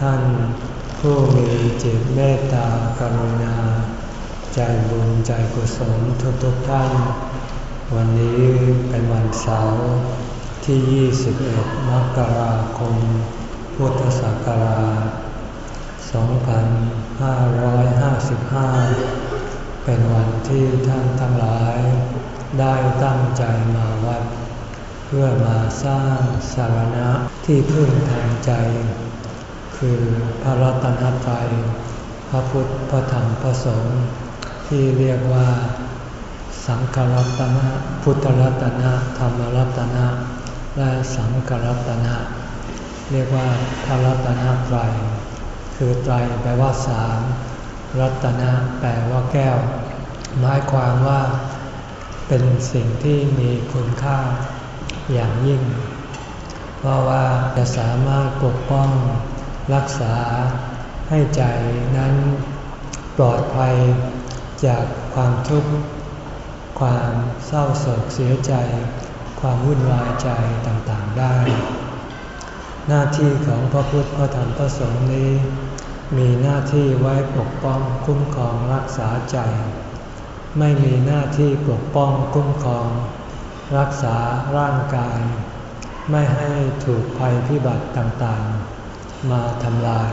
ท่านผู้มีจิตเมตตากรุณา ใจบุญใจกุศลทุกๆท่าน วันนี้เป็นวันเสาร์ที่ 21 มกราคม พุทธศักราช 2555 เป็นวันที่ท่านทั้งหลาย ได้ตั้งใจมาวัด เพื่อมาสร้างสารณะที่พึ่งทางใจ คือพระรัตนตรัยพระพุทธพระธรรมพระสงฆ์ที่เรียกว่า สังฆรัตนะ พุทธรัตนะ ธรรมรัตนะ และสังฆรัตนะ เรียกว่าพระรัตนตรัยคือไตรแปลว่าสามรัตนะแปลว่าแก้ว หมายความว่าเป็นสิ่งที่มีคุณค่าอย่างยิ่ง เพราะว่าจะสามารถปกป้อง รักษาให้ใจนั้นปลอดภัยจากความทุกข์ ความเศร้าโศกเสียใจ ความวุ่นวายใจต่างๆได้ หน้าที่ของพระพุทธพระธรรมพระสงฆ์นี้ มีหน้าที่ไว้ปกป้องคุ้มครองรักษาใจ ไม่มีหน้าที่ปกป้องคุ้มครอง รักษาร่างกาย ไม่ให้ถูกภัยพิบัติต่างๆ มาทำลาย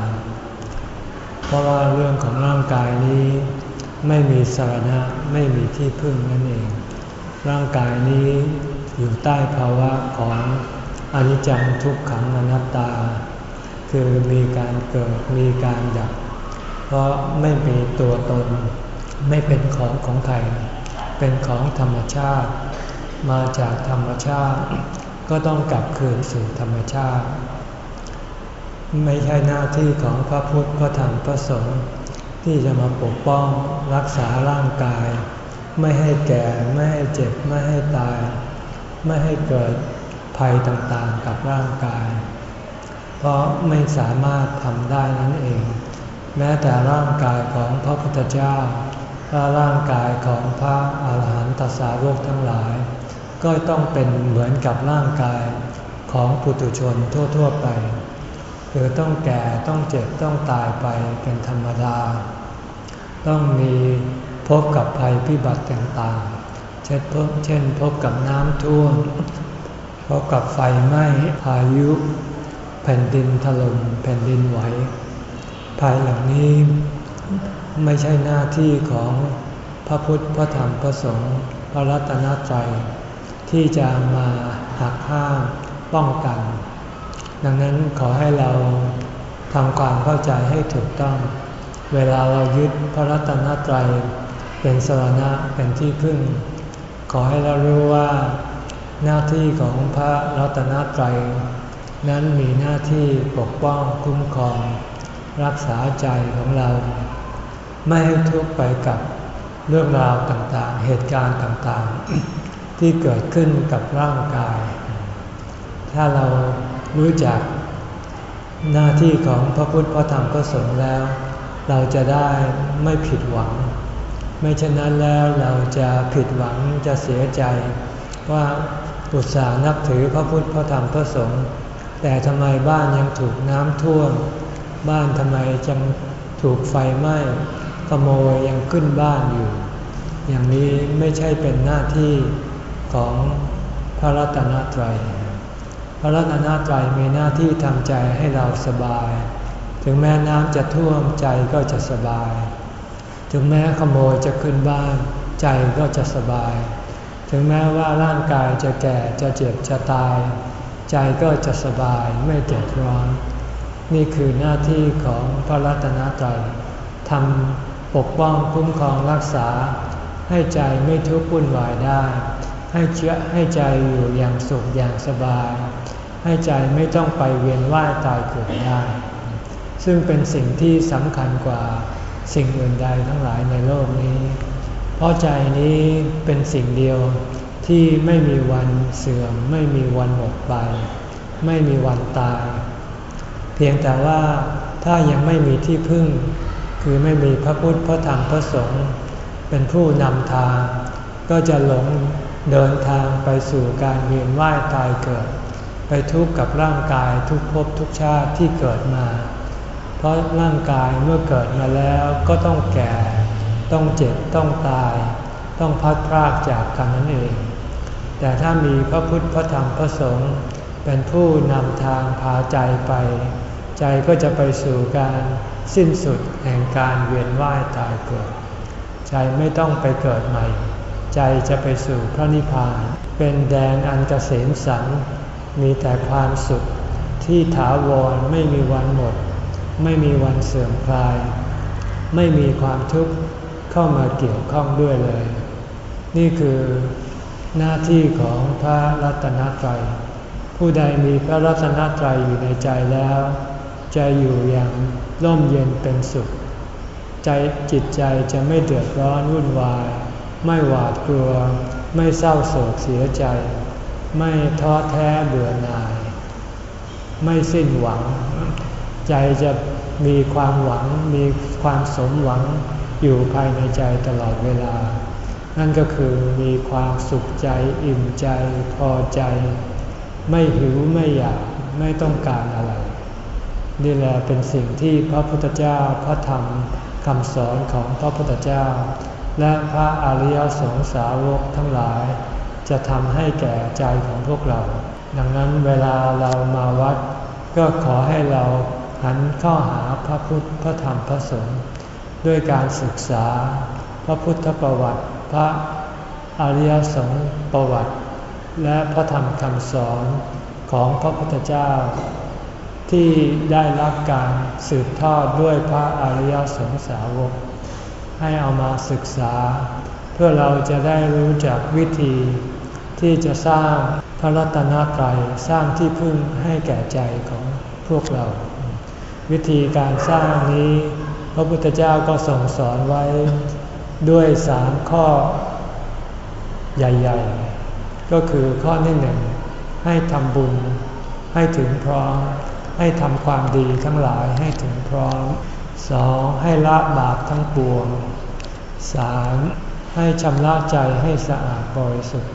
เพราะว่าเรื่องของร่างกายนี้ไม่มีสาระไม่มีที่พึ่งนั่นเอง ร่างกายนี้อยู่ใต้ภาวะของอนิจจังทุกขังอนัตตา คือมีการเกิดมีการดับ เพราะไม่มีตัวตน ไม่เป็นของของใคร เป็นของธรรมชาติ มาจากธรรมชาติ ก็ต้องกลับคืนสู่ธรรมชาติ ไม่ใช่หน้าที่ของพระพุทธพระธรรมพระสงฆ์ที่จะมาปกป้องรักษาร่างกาย ไม่ให้แก่ไม่ให้เจ็บไม่ให้ตาย ไม่ให้เกิดภัยต่างๆกับร่างกาย เพราะไม่สามารถทำได้นั่นเอง แม้แต่ร่างกายของพระพุทธเจ้าและร่างกายของพระอาหารหันตสาวกทั้งหลาย ก็ต้องเป็นเหมือนกับร่างกายของปุถุชนทั่วๆไป คือต้องแก่ต้องเจ็บต้องตายไปเป็นธรรมดา ต้องมีพบกับภัยพิบัติต่างๆ เช่นพบเช่นพบกับน้ำท่วมพบกับไฟไหม้พายุ แผ่นดินถล่มแผ่นดินไหวภัยเหล่านี้ไม่ใช่หน้าที่ของพระพุทธพระธรรมพระสงฆ์พระรัตนตรัยที่จะมาหักห้ามป้องกัน ดังนั้นขอให้เราทำความเข้าใจให้ถูกต้อง เวลาเรายึดพระรัตนตรัยเป็นสรณะเป็นที่พึ่ง ขอให้เรารู้ว่า หน้าที่ของพระรัตนตรัยนั้นมีหน้าที่ปกป้องคุ้มครอง รักษาใจของเรา ไม่ให้ทุกข์ไปกับเรื่องราวต่างๆ เหตุการณ์ต่างๆ ที่เกิดขึ้นกับร่างกาย ถ้าเรา รู้จัก หน้าที่ของพระพุทธพระธรรมพระสงฆ์แล้ว เราจะได้ไม่ผิดหวัง ไม่เช่นนั้นแล้วเราจะผิดหวังจะเสียใจ ว่าอุตส่าห์นับถือพระพุทธพระธรรมพระสงฆ์แต่ทำไมบ้านยังถูกน้ำท่วม บ้านทำไมยังถูกไฟไหม้ขโมยยังขึ้นบ้านอยู่ อย่างนี้ไม่ใช่เป็นหน้าที่ของพระรัตนตรัย พระรัตนตรัยมีหน้าที่ทำใจให้เราสบาย ถึงแม้น้ำจะท่วมใจก็จะสบาย ถึงแม้ขโมยจะขึ้นบ้านใจก็จะสบาย ถึงแม้ว่าร่างกายจะแก่จะเจ็บจะตาย ใจก็จะสบายไม่เดือดร้อน นี่คือหน้าที่ของพระรัตนตรัยทำปกป้องคุ้มครองรักษา ให้ใจไม่ทุกข์วุ่นวายได้ ให้เชื่อให้ใจอยู่อย่างสุขอย่างสบาย ให้ใจไม่ต้องไปเวียนว่ายตายเกิดได้ ซึ่งเป็นสิ่งที่สำคัญกว่าสิ่งอื่นใดทั้งหลายในโลกนี้ เพราะใจนี้เป็นสิ่งเดียวที่ไม่มีวันเสื่อม ไม่มีวันหมดไป ไม่มีวันตาย เพียงแต่ว่าถ้ายังไม่มีที่พึ่ง คือไม่มีพระพุทธพระธรรมพระสงฆ์เป็นผู้นำทาง ก็จะหลงเดินทางไปสู่การเวียนว่ายตายเกิด ไปทุกข์กับร่างกายทุกภพทุกชาติที่เกิดมา เพราะร่างกายเมื่อเกิดมาแล้วก็ต้องแก่ ต้องเจ็บ ต้องตาย ต้องพัดพรากจากกันนั่นเอง แต่ถ้ามีพระพุทธพระธรรมพระสงฆ์เป็นผู้นำทางพาใจไป ใจก็จะไปสู่การสิ้นสุดแห่งการเวียนว่ายตายเกิด ใจไม่ต้องไปเกิดใหม่ ใจจะไปสู่พระนิพพาน เป็นแดนอันกเกษมสัน มีแต่ความสุขที่ถาวรไม่มีวันหมด ไม่มีวันเสื่อมคลาย ไม่มีความทุกข์เข้ามาเกี่ยวข้องด้วยเลย นี่คือหน้าที่ของพระรัตนตรัย ผู้ใดมีพระรัตนตรัยอยู่ในใจแล้ว จะอยู่อย่างร่มเย็นเป็นสุข ใจจิตใจจะไม่เดือดร้อนวุ่นวาย ไม่หวาดกลัว ไม่เศร้าโศกเสียใจ ไม่ท้อแท้เบื่อหน่าย ไม่สิ้นหวัง ใจจะมีความหวังมีความสมหวังอยู่ภายในใจตลอดเวลา นั่นก็คือมีความสุขใจอิ่มใจพอใจ ไม่หิวไม่อยากไม่ต้องการอะไร นี่แหละเป็นสิ่งที่พระพุทธเจ้าพระธรรมคำสอนของพระพุทธเจ้า และพระอริยสงสาวกทั้งหลาย จะทำให้แก่ใจของพวกเรา ดังนั้นเวลาเรามาวัด ก็ขอให้เราหันเข้าหาพระพุทธพระธรรมพระสงฆ์ด้วยการศึกษา พระพุทธประวัติ พระอริยสงฆ์ประวัติ และพระธรรมคำสอนของพระพุทธเจ้า ที่ได้รับการสืบทอดด้วยพระอริยสงสาวก ให้เอามาศึกษา พื่อเราจะได้รู้จักวิธี ที่จะสร้างพระรัตนตรัยสร้างที่พึ่งให้แก่ใจของพวกเรา วิธีการสร้างนี้ พระพุทธเจ้าก็ส่งสอนไว้ด้วยสามข้อใหญ่ ๆ ก็คือข้อที่หนึ่งให้ทำบุญ ให้ถึงพร้อม ให้ทำความดีทั้งหลายให้ถึงพร้อมสองให้ละบาปทั้งปวงสาม ให้ชำระใจให้สะอาดบริสุทธิ์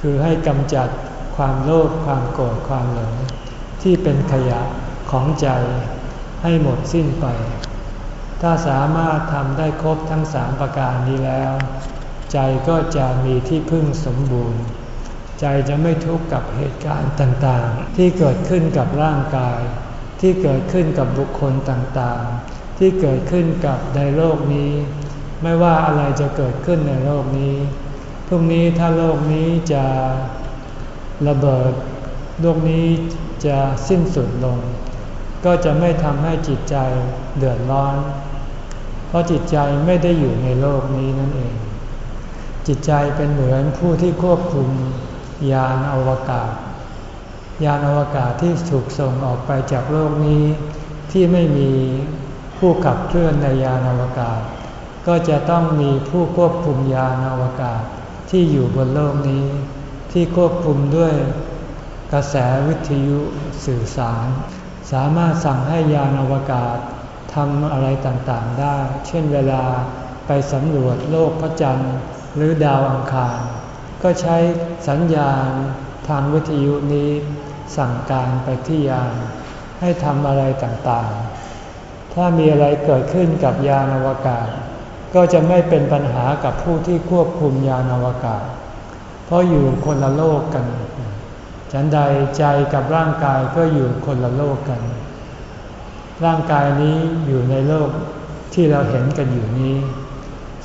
คือให้กำจัดความโลภความโกรธความหลง ที่เป็นขยะของใจให้หมดสิ้นไป ถ้าสามารถทำได้ครบทั้งสามประการนี้แล้ว ใจก็จะมีที่พึ่งสมบูรณ์ ใจจะไม่ทุกข์กับเหตุการณ์ต่างๆ ที่เกิดขึ้นกับร่างกาย ที่เกิดขึ้นกับบุคคลต่างๆ ที่เกิดขึ้นกับในโลกนี้ ไม่ว่าอะไรจะเกิดขึ้นในโลกนี้ พรุ่งนี้ถ้าโลกนี้จะระเบิด โลกนี้จะสิ้นสุดลง ก็จะไม่ทำให้จิตใจเดือดร้อน เพราะจิตใจไม่ได้อยู่ในโลกนี้นั่นเอง จิตใจเป็นเหมือนผู้ที่ควบคุมยานอวกาศ ยานอวกาศที่ถูกส่งออกไปจากโลกนี้ที่ไม่มีผู้ขับเคลื่อนในยานอวกาศ ก็จะต้องมีผู้ควบคุมยานอวกาศที่อยู่บนโลกนี้ ที่ควบคุมด้วยกระแสวิทยุสื่อสาร สามารถสั่งให้ยานอวกาศทำอะไรต่างๆได้ เช่นเวลาไปสำรวจโลกพระจันทร์หรือดาวอังคาร ก็ใช้สัญญาณทางวิทยุนี้ สั่งการไปที่ยานให้ทำอะไรต่างๆ ถ้ามีอะไรเกิดขึ้นกับยานอวกาศ ก็จะไม่เป็นปัญหากับผู้ที่ควบคุมยานอวกาศ เพราะอยู่คนละโลกกัน ฉันใดใจกับร่างกายก็อยู่คนละโลกกัน ร่างกายนี้อยู่ในโลกที่เราเห็นกันอยู่นี้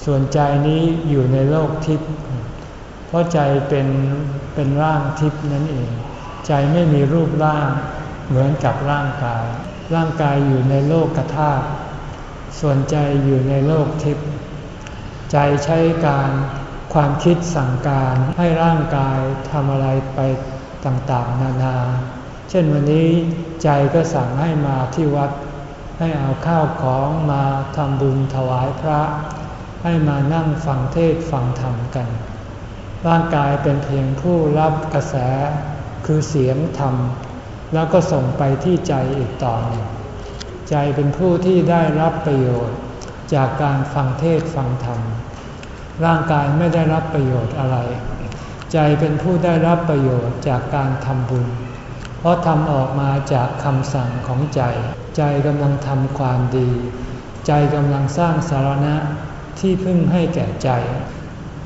ส่วนใจนี้อยู่ในโลกทิพย์ เพราะใจเป็นเป็นร่างทิพย์นั่นเอง ใจไม่มีรูปร่างเหมือนกับร่างกาย ร่างกายอยู่ในโลกกระทาส่วนใจอยู่ในโลกทิพย์ ใจใช้การความคิดสั่งการให้ร่างกายทำอะไรไปต่างๆ นานา เช่นวันนี้ใจก็สั่งให้มาที่วัด ให้เอาข้าวของมาทำบุญถวายพระ ให้มานั่งฟังเทศฟังธรรมกัน ร่างกายเป็นเพียงผู้รับกระแสคือเสียงธรรม แล้วก็ส่งไปที่ใจอีกต่อหนึ่งใจเป็นผู้ที่ได้รับประโยชน์ จากการฟังเทศฟังธรรม ร่างกายไม่ได้รับประโยชน์อะไร ใจเป็นผู้ได้รับประโยชน์จากการทำบุญ เพราะทำออกมาจากคำสั่งของใจ ใจกำลังทำความดี ใจกำลังสร้างสารณะที่พึ่งให้แก่ใจ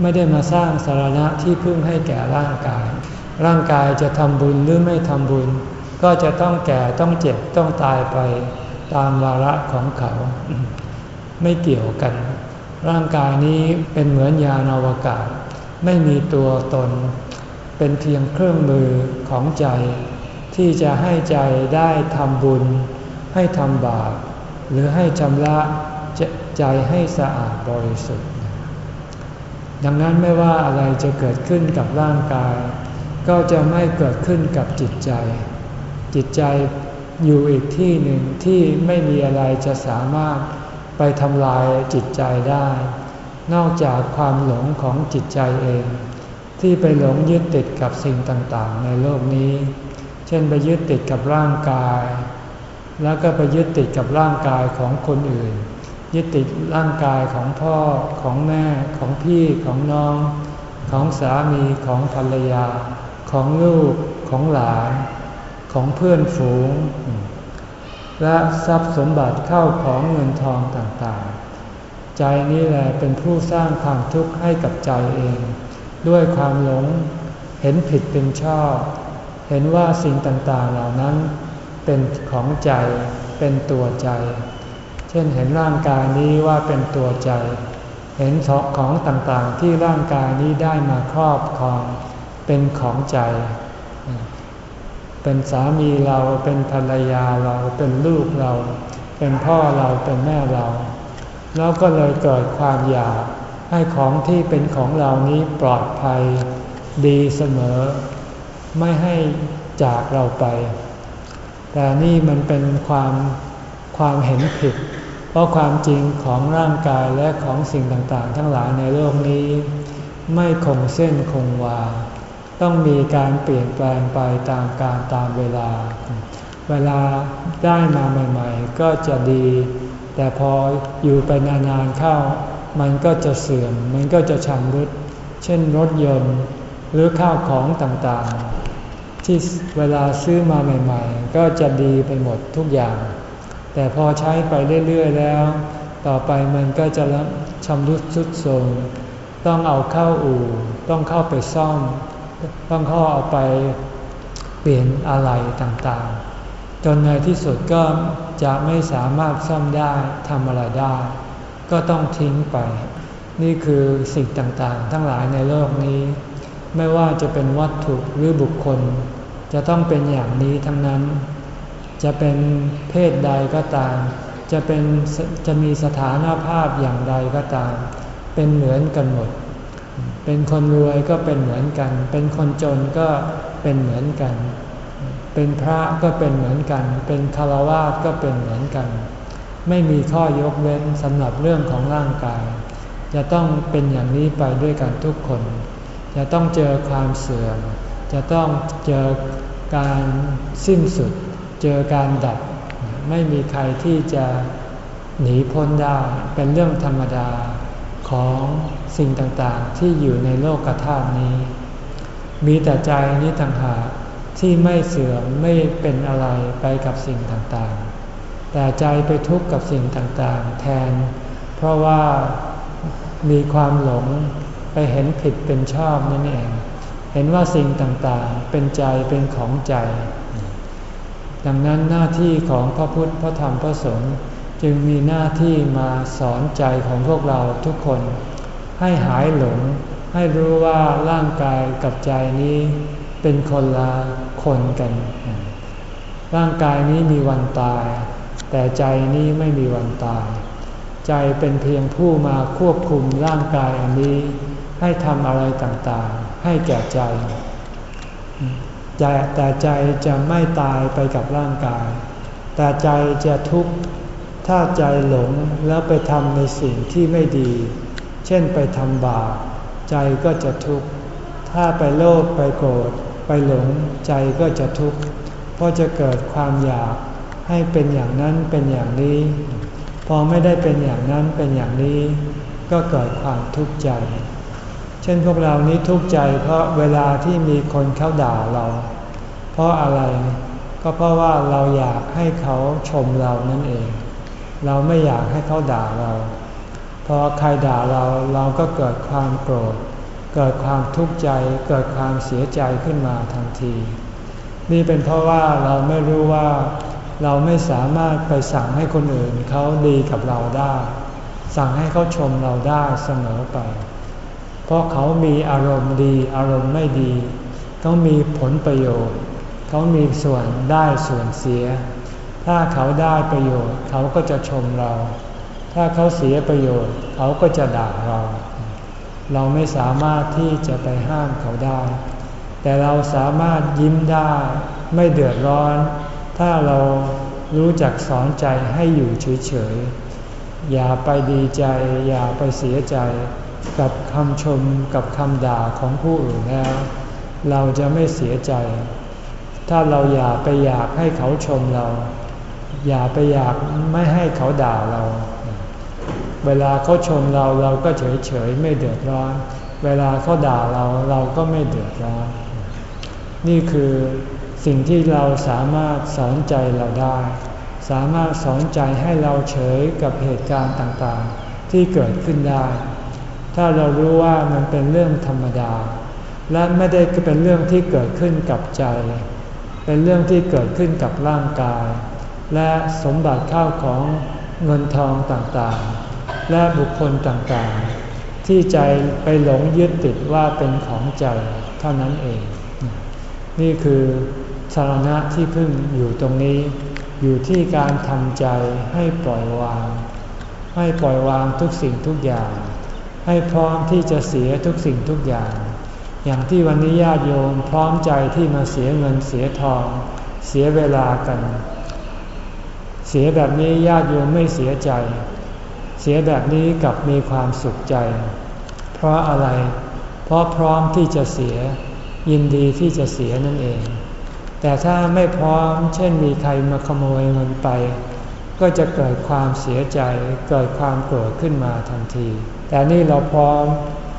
ไม่ได้มาสร้างสารณะที่พึ่งให้แก่ร่างกาย ร่างกายจะทำบุญหรือไม่ทำบุญ ก็จะต้องแก่ต้องเจ็บต้องตายไปตามวาระของเขา ไม่เกี่ยวกัน ร่างกายนี้เป็นเหมือนยานอวกาศ ไม่มีตัวตน เป็นเพียงเครื่องมือของใจ ที่จะให้ใจได้ทำบุญ ให้ทำบาปหรือให้ชำระใจให้สะอาดบริสุทธิ์ ดังนั้นไม่ว่าอะไรจะเกิดขึ้นกับร่างกาย ก็จะไม่เกิดขึ้นกับจิตใจ จิตใจอยู่อีกที่หนึ่งที่ไม่มีอะไรจะสามารถ ไปทำลายจิตใจได้ นอกจากความหลงของจิตใจเอง ที่ไปหลงยึดติดกับสิ่งต่างๆ ในโลกนี้ เช่นไปยึดติดกับร่างกาย แล้วก็ไปยึดติดกับร่างกายของคนอื่น ยึดติดร่างกายของพ่อของแม่ของพี่ของน้อง ของสามีของภรรยา ของลูกของหลาน ของเพื่อนฝูง และทรัพย์สมบัติเข้าของเงินทองต่างๆ ใจนี้แหละเป็นผู้สร้างความทุกข์ให้กับใจเอง ด้วยความหลงเห็นผิดเป็นชอบ เห็นว่าสิ่งต่างๆเหล่านั้น เป็นของใจเป็นตัวใจ เช่นเห็นร่างกายนี้ว่าเป็นตัวใจ เห็นของต่างๆที่ร่างกายนี้ได้มาครอบครอง เป็นของใจ เป็นสามีเราเป็นภรรยาเราเป็นลูกเรา เป็นพ่อเราเป็นแม่เรา แล้วก็เลยเกิดความอยากให้ของที่เป็นของเรานี้ปลอดภัยดีเสมอ ไม่ให้จากเราไป แต่นี่มันเป็นความความเห็นผิด เพราะความจริงของร่างกายและของสิ่งต่างๆ ทั้งหลายในโลกนี้ ไม่คงเส้นคงวา ต้องมีการเปลี่ยนแปลงไปตามการตามเวลา เวลาได้มาใหม่ๆ ก็จะดี แต่พออยู่ไปนานๆเข้า มันก็จะเสื่อม มันก็จะชำรุด เช่นรถยนต์หรือข้าวของต่างๆ ที่เวลาซื้อมาใหม่ๆ ก็จะดีไปหมดทุกอย่าง แต่พอใช้ไปเรื่อยๆแล้ว ต่อไปมันก็จะชำรุดสุดโทรมต้องเอาเข้าอู่ ต้องเข้าไปซ่อม ต้องเข้าเอาไปเปลี่ยนอะไรต่างๆ จนในที่สุดก็จะไม่สามารถซ่อมได้ทำอะไรได้ ก็ต้องทิ้งไป นี่คือสิ่งต่างๆ ทั้งหลายในโลกนี้ ไม่ว่าจะเป็นวัตถุหรือบุคคล จะต้องเป็นอย่างนี้ทั้งนั้น จะเป็นเพศใดก็ตาม จะเป็นจะมีสถานภาพอย่างใดก็ตาม เป็นเหมือนกันหมด เป็นคนรวยก็เป็นเหมือนกัน เป็นคนจนก็เป็นเหมือนกัน เป็นพระก็เป็นเหมือนกัน เป็นคารวะก็เป็นเหมือนกัน ไม่มีข้อยกเว้นสำหรับเรื่องของร่างกาย จะต้องเป็นอย่างนี้ไปด้วยกันทุกคน จะต้องเจอความเสื่อม จะต้องเจอการสิ้นสุด เจอการดับ ไม่มีใครที่จะหนีพ้นได้ เป็นเรื่องธรรมดา ของสิ่งต่างๆ ที่อยู่ในโลกธาตุนี้ มีแต่ใจนี้ต่างหากที่ไม่เสื่อมไม่เป็นอะไรไปกับสิ่งต่างๆ แต่ใจไปทุกข์กับสิ่งต่างๆ แทน เพราะว่ามีความหลงไปเห็นผิดเป็นชอบนั่นเอง เห็นว่าสิ่งต่างๆ เป็นใจเป็นของใจ ดังนั้นหน้าที่ของพระพุทธพระธรรมพระสงฆ์ จึงมีหน้าที่มาสอนใจของพวกเราทุกคน ให้หายหลง ให้รู้ว่าร่างกายกับใจนี้เป็นคนละคนกัน ร่างกายนี้มีวันตาย แต่ใจนี้ไม่มีวันตาย ใจเป็นเพียงผู้มาควบคุมร่างกายอันนี้ ให้ทำอะไรต่างๆ ให้แก่ใจแต่ใจจะไม่ตายไปกับร่างกาย แต่ใจจะทุกข์ ถ้าใจหลงแล้วไปทำในสิ่งที่ไม่ดี เช่นไปทำบาปใจก็จะทุกข์ ถ้าไปโลภไปโกรธไปหลงใจก็จะทุกข์ เพราะจะเกิดความอยากให้เป็นอย่างนั้นเป็นอย่างนี้ พอไม่ได้เป็นอย่างนั้นเป็นอย่างนี้ ก็เกิดความทุกข์ใจ เช่นพวกเรานี้ทุกข์ใจ เพราะเวลาที่มีคนเขาด่าเรา เพราะอะไร ก็เพราะว่าเราอยากให้เขาชมเรานั่นเอง เราไม่อยากให้เขาด่าเรา พอใครด่าเราเราก็เกิดความโกรธ เกิดความทุกข์ใจ เกิดความเสียใจขึ้นมาทันที นี่เป็นเพราะว่าเราไม่รู้ว่าเราไม่สามารถไปสั่งให้คนอื่นเขาดีกับเราได้ สั่งให้เขาชมเราได้เสมอไป เพราะเขามีอารมณ์ดีอารมณ์ไม่ดี เขามีผลประโยชน์ เขามีส่วนได้ส่วนเสีย ถ้าเขาได้ประโยชน์ เขาก็จะชมเรา ถ้าเขาเสียประโยชน์ เขาก็จะด่าเรา เราไม่สามารถที่จะไปห้ามเขาได้ แต่เราสามารถยิ้มได้ ไม่เดือดร้อน ถ้าเรารู้จักสอนใจให้อยู่เฉยๆ อย่าไปดีใจ อย่าไปเสียใจ กับคำชมกับคำด่าของผู้อื่นแล้ว เราจะไม่เสียใจ ถ้าเราอย่าไปอยากให้เขาชมเรา อย่าไปอยากไม่ให้เขาด่าเรา เวลาเขาชมเราเราก็เฉยๆไม่เดือดร้อน เวลาเขาด่าเราเราก็ไม่เดือดร้อน นี่คือสิ่งที่เราสามารถสอนใจเราได้ สามารถสอนใจให้เราเฉยกับเหตุการณ์ต่างๆ ที่เกิดขึ้นได้ ถ้าเรารู้ว่ามันเป็นเรื่องธรรมดา และไม่ได้เป็นเรื่องที่เกิดขึ้นกับใจ เป็นเรื่องที่เกิดขึ้นกับร่างกาย และสมบัติข้าวของเงินทองต่างๆ และบุคคลต่างๆ ที่ใจไปหลงยึดติดว่าเป็นของใจเท่านั้นเอง นี่คือสารณะที่พึ่งอยู่ตรงนี้ อยู่ที่การทำใจให้ปล่อยวาง ให้ปล่อยวางทุกสิ่งทุกอย่าง ให้พร้อมที่จะเสียทุกสิ่งทุกอย่าง อย่างที่วันนี้ญาติโยมพร้อมใจที่มาเสียเงินเสียทอง เสียเวลากัน เสียแบบนี้ญาติโยมไม่เสียใจ เสียแบบนี้กับมีความสุขใจ เพราะอะไร เพราะพร้อมที่จะเสีย ยินดีที่จะเสียนั่นเอง แต่ถ้าไม่พร้อม เช่นมีใครมาขโมยเงินไป ก็จะเกิดความเสียใจ เกิดความโกรธขึ้นมาทันที แต่นี่เราพร้อม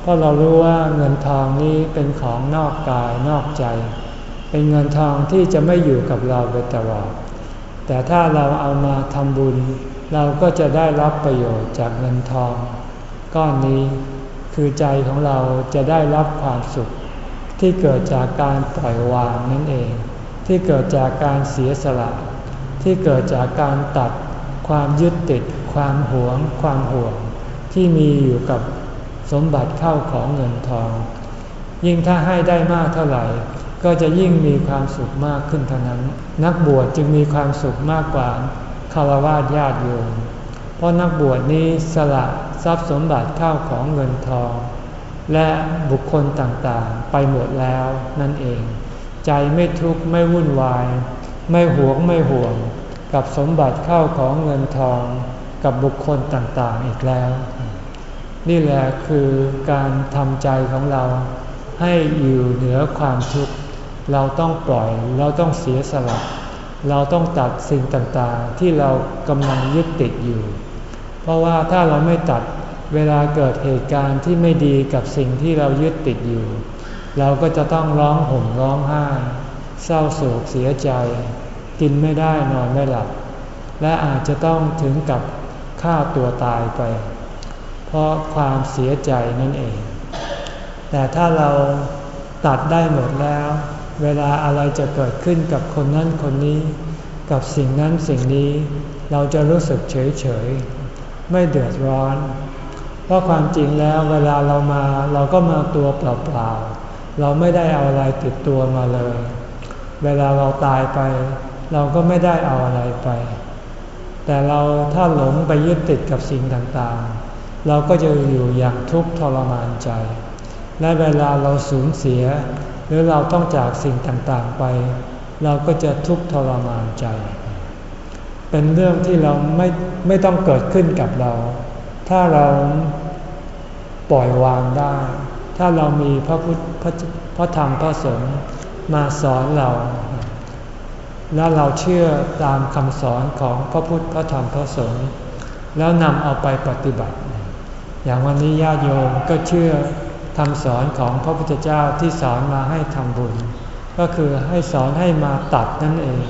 เพราะเรารู้ว่าเงินทองนี้เป็นของนอกกายนอกใจ เป็นเงินทองที่จะไม่อยู่กับเราไปตลอด แต่ถ้าเราเอามาทำบุญ เราก็จะได้รับประโยชน์จากเงินทอง ก้อนนี้คือใจของเราจะได้รับความสุข ที่เกิดจากการปล่อยวางนั่นเอง ที่เกิดจากการเสียสละ ที่เกิดจากการตัดความยึดติด ความหวง ความห่วง ที่มีอยู่กับสมบัติเข้าของเงินทอง ยิ่งถ้าให้ได้มากเท่าไหร่ ก็จะยิ่งมีความสุขมากขึ้นเท่านั้น นักบวชจึงมีความสุขมากกว่าคารวะญาติโยมเพราะนักบวชนี้สละทรัพย์สมบัติเข้าของเงินทอง และบุคคลต่างๆ ไปหมดแล้วนั่นเอง ใจไม่ทุกข์ไม่วุ่นวาย ไม่หวงไม่ห่วง กับสมบัติเข้าของเงินทอง กับบุคคลต่างๆอีกแล้ว นี่แหละคือการทำใจของเราให้อยู่เหนือความทุกข์ เราต้องปล่อย เราต้องเสียสละ เราต้องตัดสิ่งต่างๆ ที่เรากำลังยึดติดอยู่ เพราะว่าถ้าเราไม่ตัดเวลาเกิดเหตุการณ์ที่ไม่ดีกับสิ่งที่เรายึดติดอยู่ เราก็จะต้องร้องห่มร้องไห้ เศร้าโศกเสียใจ กินไม่ได้นอนไม่หลับ และอาจจะต้องถึงกับฆ่าตัวตายไป เพราะความเสียใจนั่นเอง แต่ถ้าเราตัดได้หมดแล้ว เวลาอะไรจะเกิดขึ้นกับคนนั้นคนนี้ กับสิ่งนั้นสิ่งนี้ เราจะรู้สึกเฉยเฉยไม่เดือดร้อน เพราะความจริงแล้วเวลาเรามาเราก็มาตัวเปล่าๆ เราไม่ได้เอาอะไรติดตัวมาเลย เวลาเราตายไป เราก็ไม่ได้เอาอะไรไป แต่เราถ้าหลงไปยึดติดกับสิ่งต่างๆ เราก็จะอยู่อย่างทุกข์ทรมานใจ และเวลาเราสูญเสีย รือเราต้องจากสิ่งต่างๆไป เราก็จะทุกข์ทรมานใจ เป็นเรื่องที่เราไม่ไม่ต้องเกิดขึ้นกับเรา ถ้าเราปล่อยวางได้ ถ้าเรามีพระพุทธพระธรรมพระสงฆ์มาสอนเรา แล้วเราเชื่อตามคำสอนของพระพุทธพระธรรมพระสงฆ์แล้วนำเอาไปปฏิบัติ อย่างวันนี้ญาติโยมก็เชื่อ คำสอนของพระพุทธเจ้าที่สอนมาให้ทำบุญ ก็คือให้สอนให้มาตัดนั่นเอง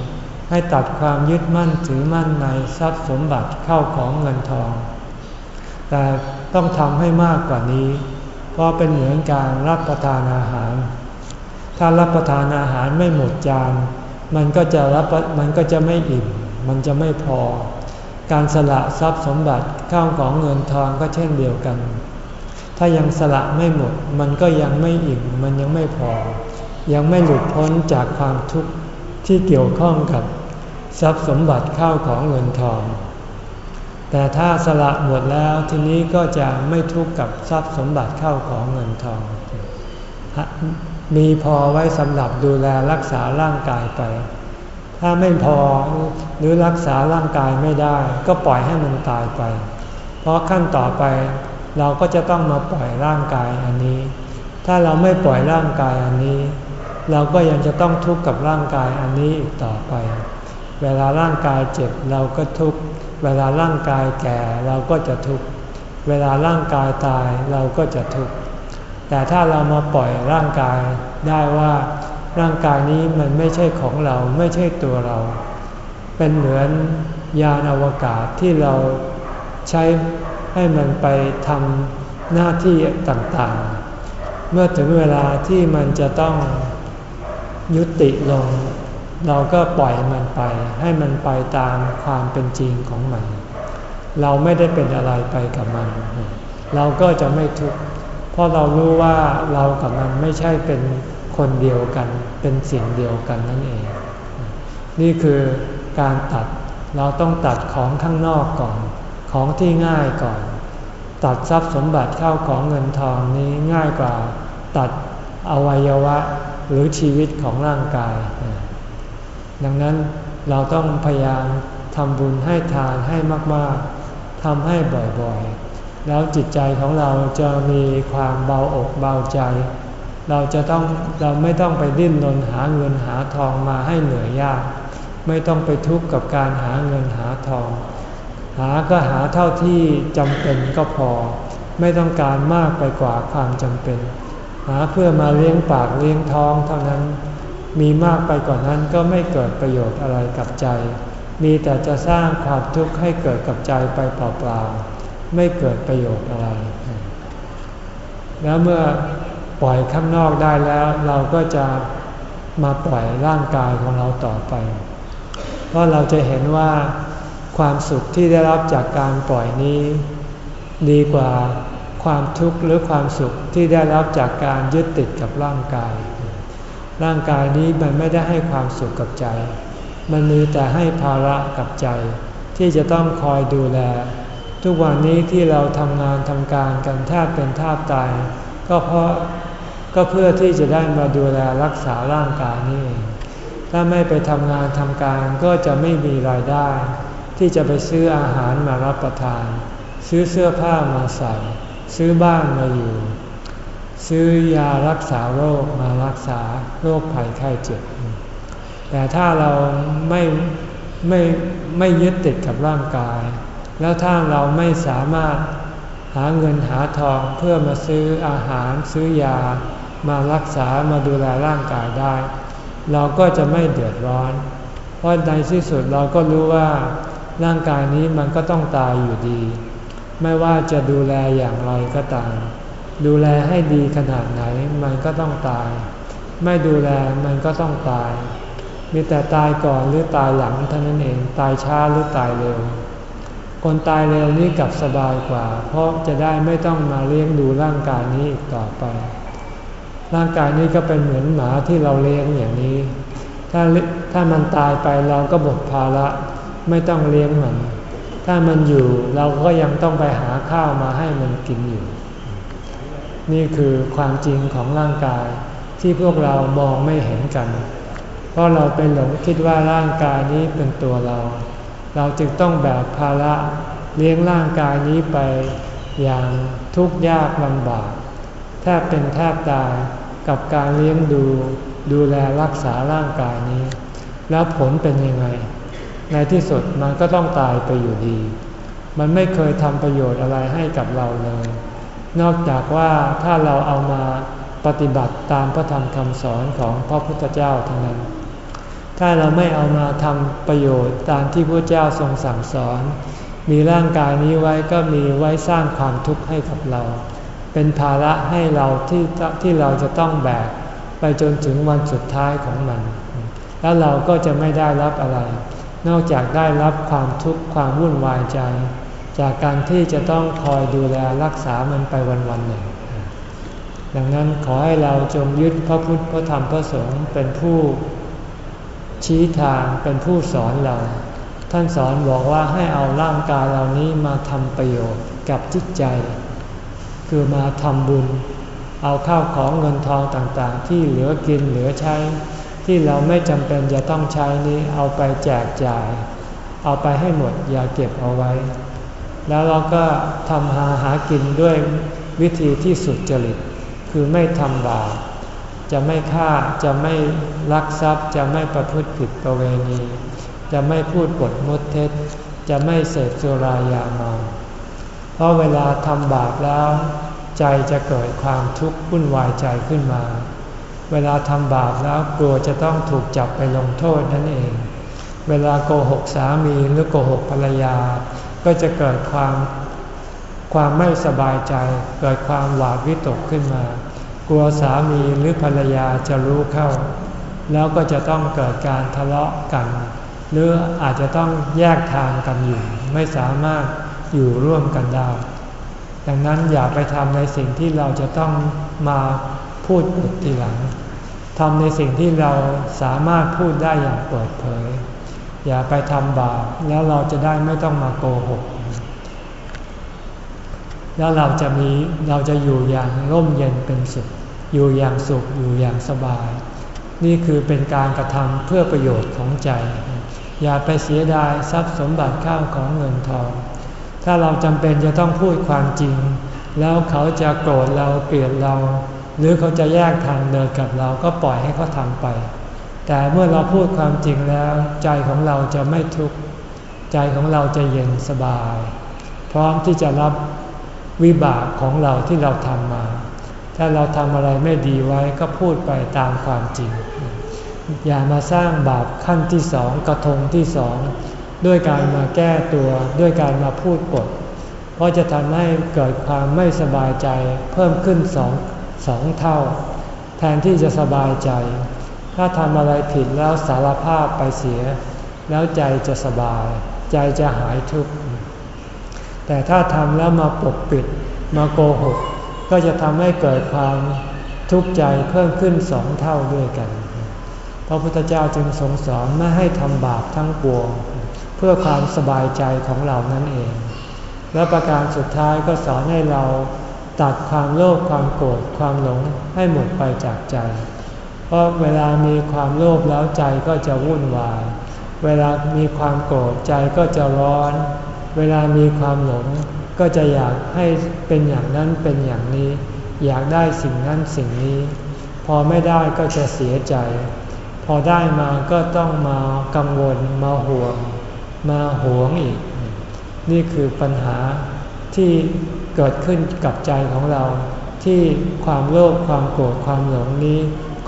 ให้ตัดความยึดมั่นถือมั่นในทรัพย์สมบัติเข้าของเงินทอง แต่ต้องทำให้มากกว่านี้ เพราะเป็นเหมือนการรับประทานอาหาร ถ้ารับประทานอาหารไม่หมดจาน มันก็จะรับมันก็จะไม่อิ่ม มันจะไม่พอ การสละทรัพย์สมบัติเข้าของเงินทองก็เช่นเดียวกัน ถ้ายังสละไม่หมด มันก็ยังไม่อิ่มมันยังไม่พอ ยังไม่หลุดพ้นจากความทุกข์ที่เกี่ยวข้องกับ ทรัพย์สมบัติเข้าของเงินทอง แต่ถ้าสละหมดแล้วทีนี้ก็จะไม่ทุกข์กับทรัพย์สมบัติเข้าของเงินทอง มีพอไว้สำหรับดูแลรักษาร่างกายไป ถ้าไม่พอหรือรักษาร่างกายไม่ได้ ก็ปล่อยให้มันตายไป เพราะขั้นต่อไป เราก็จะต้องมาปล่อยร่างกายอันนี้ ถ้าเราไม่ปล่อยร่างกายอันนี้ เราก็ยังจะต้องทุกข์กับร่างกายอันนี้อีกต่อไป เวลาร่างกายเจ็บเราก็ทุกข์ เวลาร่างกายแก่เราก็จะทุกข์ เวลาร่างกายตายเราก็จะทุกข์ แต่ถ้าเรามาปล่อยร่างกายได้ว่าร่างกายนี้มันไม่ใช่ของเราไม่ใช่ตัวเรา เป็นเหมือนยานอวกาศที่เราใช้ ให้มันไปทำหน้าที่ต่างๆ เมื่อถึงเวลาที่มันจะต้องยุติลง เราก็ปล่อยมันไป ให้มันไปตามความเป็นจริงของมัน เราไม่ได้เป็นอะไรไปกับมัน เราก็จะไม่ทุกข์เพราะเรารู้ว่าเรากับมันไม่ใช่เป็นคนเดียวกัน เป็นสิ่งเดียวกันนั่นเอง นี่คือการตัดเราต้องตัดของข้างนอกก่อน ของที่ง่ายก่อน ตัดทรัพย์สมบัติเข้าของเงินทองนี้ง่ายกว่าตัดอวัยวะหรือชีวิตของร่างกาย ดังนั้นเราต้องพยายามทำบุญให้ทานให้มาก ๆทำให้บ่อยๆ แล้วจิตใจของเราจะมีความเบาอกเบาใจ เราจะต้องเราไม่ต้องไปดิ้นรนหาเงินหาทองมาให้เหนื่อยยาก ไม่ต้องไปทุกข์กับการหาเงินหาทอง หาก็หาเท่าที่จำเป็นก็พอ ไม่ต้องการมากไปกว่าความจำเป็น หาเพื่อมาเลี้ยงปากเลี้ยงท้องเท่านั้น มีมากไปกว่านั้นก็ไม่เกิดประโยชน์อะไรกับใจ มีแต่จะสร้างความทุกข์ให้เกิดกับใจไปเปล่าๆไม่เกิดประโยชน์อะไร แล้วเมื่อปล่อยข้างนอกได้แล้วเราก็จะมาปล่อยร่างกายของเราต่อไป เพราะเราจะเห็นว่า ความสุขที่ได้รับจากการปล่อยนี้ ดีกว่าความทุกข์หรือความสุขที่ได้รับจากการยึดติดกับร่างกาย ร่างกายนี้มันไม่ได้ให้ความสุขกับใจ มันมีแต่ให้ภาระกับใจ ที่จะต้องคอยดูแล ทุกวันนี้ที่เราทำงานทำการกันแทบเป็นทาบตาย ก็เพราะก็เพื่อที่จะได้มาดูแลรักษาร่างกายนี้เองถ้าไม่ไปทำงานทำการก็จะไม่มีรายได้ ที่จะไปซื้ออาหารมารับประทาน ซื้อเสื้อผ้ามาใส่ ซื้อบ้านมาอยู่ ซื้อยารักษาโรคมารักษาโรคภัยไข้เจ็บ แต่ถ้าเราไม่ไม่ไม่ยึดติดกับร่างกาย แล้วถ้าเราไม่สามารถหาเงินหาทองเพื่อมาซื้ออาหารซื้อยามารักษามาดูแลร่างกายได้ เราก็จะไม่เดือดร้อน เพราะในที่สุดเราก็รู้ว่า ร่างกายนี้มันก็ต้องตายอยู่ดี ไม่ว่าจะดูแลอย่างไรก็ตาม ดูแลให้ดีขนาดไหนมันก็ต้องตาย ไม่ดูแลมันก็ต้องตาย มีแต่ตายก่อนหรือตายหลังเท่านั้นเอง ตายช้าหรือตายเร็ว คนตายเร็วนี่กลับสบายกว่า เพราะจะได้ไม่ต้องมาเลี้ยงดูร่างกายนี้อีกต่อไป ร่างกายนี้ก็เป็นเหมือนหมาที่เราเลี้ยงอย่างนี้ ถ้าถ้ามันตายไปเราก็หมดภาระ ไม่ต้องเลี้ยงมัน ถ้ามันอยู่เราก็ยังต้องไปหาข้าวมาให้มันกินอยู่ นี่คือความจริงของร่างกายที่พวกเรามองไม่เห็นกัน เพราะเราเป็นหลงคิดว่าร่างกายนี้เป็นตัวเรา เราจึงต้องแบกภาระเลี้ยงร่างกายนี้ไปอย่างทุกข์ยากลำบาก แทบเป็นแทบตายกับการเลี้ยงดูดูแลรักษาร่างกายนี้ แล้วผลเป็นยังไง ในที่สุดมันก็ต้องตายไปอยู่ดี มันไม่เคยทำประโยชน์อะไรให้กับเราเลย นอกจากว่าถ้าเราเอามาปฏิบัติตามพระธรรมคำสอนของพระพุทธเจ้าเท่านั้น ถ้าเราไม่เอามาทำประโยชน์ตามที่พระเจ้าทรงสั่งสอน มีร่างกายนี้ไว้ก็มีไว้สร้างความทุกข์ให้กับเรา เป็นภาระให้เราที่ที่เราจะต้องแบกไปจนถึงวันสุดท้ายของมัน แล้วเราก็จะไม่ได้รับอะไร นอกจากได้รับความทุกข์ความวุ่นวายใจ จากการที่จะต้องคอยดูแลรักษามันไปวันวันหนึ่ง ดังนั้นขอให้เราจงยึดพระพุทธพระธรรมพระสงฆ์เป็นผู้ชี้ทางเป็นผู้สอนเรา ท่านสอนบอกว่าให้เอาร่างกายเหล่านี้มาทำประโยชน์กับจิตใจ คือมาทำบุญ เอาข้าวของเงินทองต่างๆ ที่เหลือกินเหลือใช้ ที่เราไม่จำเป็นจะต้องใช้นี้เอาไปแจกจ่าย เอาไปให้หมดอย่าเก็บเอาไว้ แล้วเราก็ทำหาหากินด้วยวิธีที่สุดจริต คือไม่ทำบาปจะไม่ฆ่าจะไม่ลักทรัพย์ จะไม่ประพฤติผิดประเวณี จะไม่พูดปดมดเท็จ จะไม่เสพสุรายาเมาเพราะเวลาทำบาปแล้ว ใจจะเกิดความทุกข์วุ่นวายใจขึ้นมา เวลาทำบาปแล้วกลัวจะต้องถูกจับไปลงโทษนั่นเอง เวลาโกหกสามีหรือโกหกภรรยา ก็จะเกิดความความไม่สบายใจ เกิดความหวาดวิตกขึ้นมา กลัวสามีหรือภรรยาจะรู้เข้า แล้วก็จะต้องเกิดการทะเลาะกัน หรืออาจจะต้องแยกทางกันอยู่ ไม่สามารถอยู่ร่วมกันได้ดังนั้นอย่าไปทำในสิ่งที่เราจะต้องมา พูดปดทีหลังทำในสิ่งที่เราสามารถพูดได้อย่างเปิดเผย อย่าไปทำบาปแล้วเราจะได้ไม่ต้องมาโกหก แล้วเราจะมีเราจะอยู่อย่างร่มเย็นเป็นสุข อยู่อย่างสุขอยู่อย่างสบาย นี่คือเป็นการกระทำเพื่อประโยชน์ของใจ อย่าไปเสียดายทรัพย์สมบัติข้าวของเงินทอง ถ้าเราจำเป็นจะต้องพูดความจริง แล้วเขาจะโกรธเราเกลียดเรา หรือเขาจะแยกทางเดินกับเราก็ปล่อยให้เขาทำไป แต่เมื่อเราพูดความจริงแล้ว ใจของเราจะไม่ทุกข์ใจของเราจะเย็นสบาย พร้อมที่จะรับวิบากของเราที่เราทำมา ถ้าเราทำอะไรไม่ดีไว้ก็พูดไปตามความจริง อย่ามาสร้างบาปขั้นที่สองกระทงที่สองด้วยการมาแก้ตัวด้วยการมาพูดปด เพราะจะทำให้เกิดความไม่สบายใจเพิ่มขึ้นสอง สองเท่า แทนที่จะสบายใจ ถ้าทำอะไรผิดแล้วสารภาพไปเสีย แล้วใจจะสบาย ใจจะหายทุกข์แต่ถ้าทำแล้วมาปกปิดมาโกหก ก็จะทำให้เกิดความทุกข์ใจเพิ่มขึ้นสองเท่าด้วยกัน พระพุทธเจ้าจึงทรงสอนไม่ให้ทำบาปทั้งปวง เพื่อความสบายใจของเรานั่นเอง และประการสุดท้ายก็สอนให้เรา ตัดความโลภความโกรธความหลงให้หมดไปจากใจ เพราะเวลามีความโลภแล้วใจก็จะวุ่นวาย เวลามีความโกรธใจก็จะร้อน เวลามีความหลงก็จะอยากให้เป็นอย่างนั้นเป็นอย่างนี้ อยากได้สิ่งนั้นสิ่งนี้ พอไม่ได้ก็จะเสียใจ พอได้มาก็ต้องมากังวลมาห่วง มาหวงอีก นี่คือปัญหาที่ เกิดขึ้นกับใจของเรา ที่ความโลภความโกรธความหลงนี้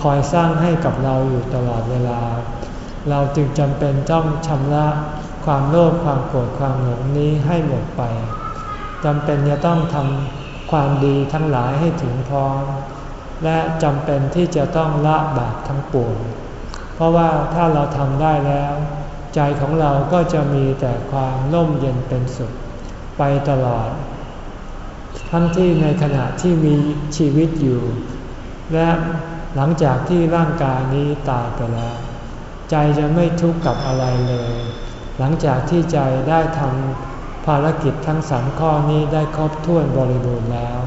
คอยสร้างให้กับเราอยู่ตลอดเวลา เราจึงจำเป็นต้องชำระความโลภความโกรธความหลงนี้ให้หมดไปจำเป็นจะต้องทำความดีทั้งหลายให้ถึงพร้อมและจำเป็นที่จะต้องละบาปทั้งปวงเพราะว่าถ้าเราทำได้แล้ว ใจของเราก็จะมีแต่ความร่มเย็นเป็นสุข ไปตลอด ทั้งที่ในขณะที่มีชีวิตอยู่ และหลังจากที่ร่างกายนี้ตายไปแล้ว ใจจะไม่ทุกข์กับอะไรเลย หลังจากที่ใจได้ทำภารกิจทั้งสามข้อนี้ได้ครบถ้วนบริบูรณ์แล้ว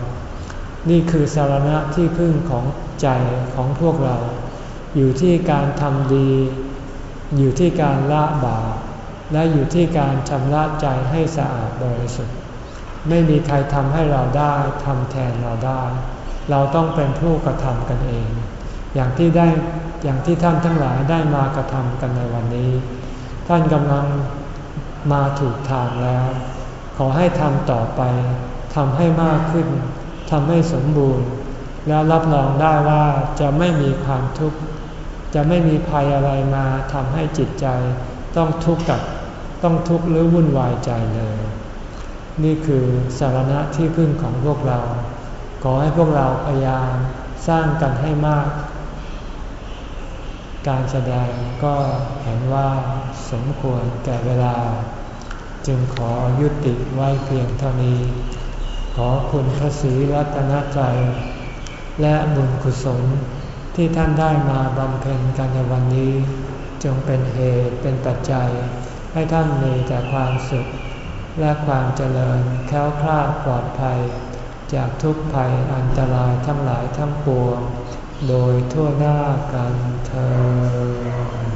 นี่คือสารณะที่พึ่งของใจของพวกเรา อยู่ที่การทำดี อยู่ที่การละบาปและอยู่ที่การชำระใจให้สะอาดบริสุทธิ์ ไม่มีใครทำให้เราได้ทำแทนเราได้ เราต้องเป็นผู้กระทำกันเอง อย่างที่ได้อย่างที่ท่านทั้งหลายได้มากระทำกันในวันนี้ ท่านกำลังมาถูกทางแล้ว ขอให้ทำต่อไปทำให้มากขึ้นทำให้สมบูรณ์ แล้วรับรองได้ว่าจะไม่มีความทุกข์จะไม่มีภัยอะไรมาทำให้จิตใจ ต้องทุกข์กับต้องทุกข์หรือวุ่นวายใจเลย นี่คือสารณะที่พึ่งของพวกเรา ขอให้พวกเราพยายามสร้างกันให้มาก การแสดงก็เห็นว่าสมควรแก่เวลา จึงขอยุติไว้เพียงเท่านี้ ขอคุณพระศรีรัตนใจและบุญกุศลที่ท่านได้มาบำเพ็ญกันในวันนี้ จงเป็นเหตุเป็นปัจจัย ให้ท่านมีแต่ความสุข และความเจริญแค้วคลาดปลอดภัย จากทุกภัยอันตรายทั้งหลายทั้งปวง โดยทั่วหน้ากันเธอ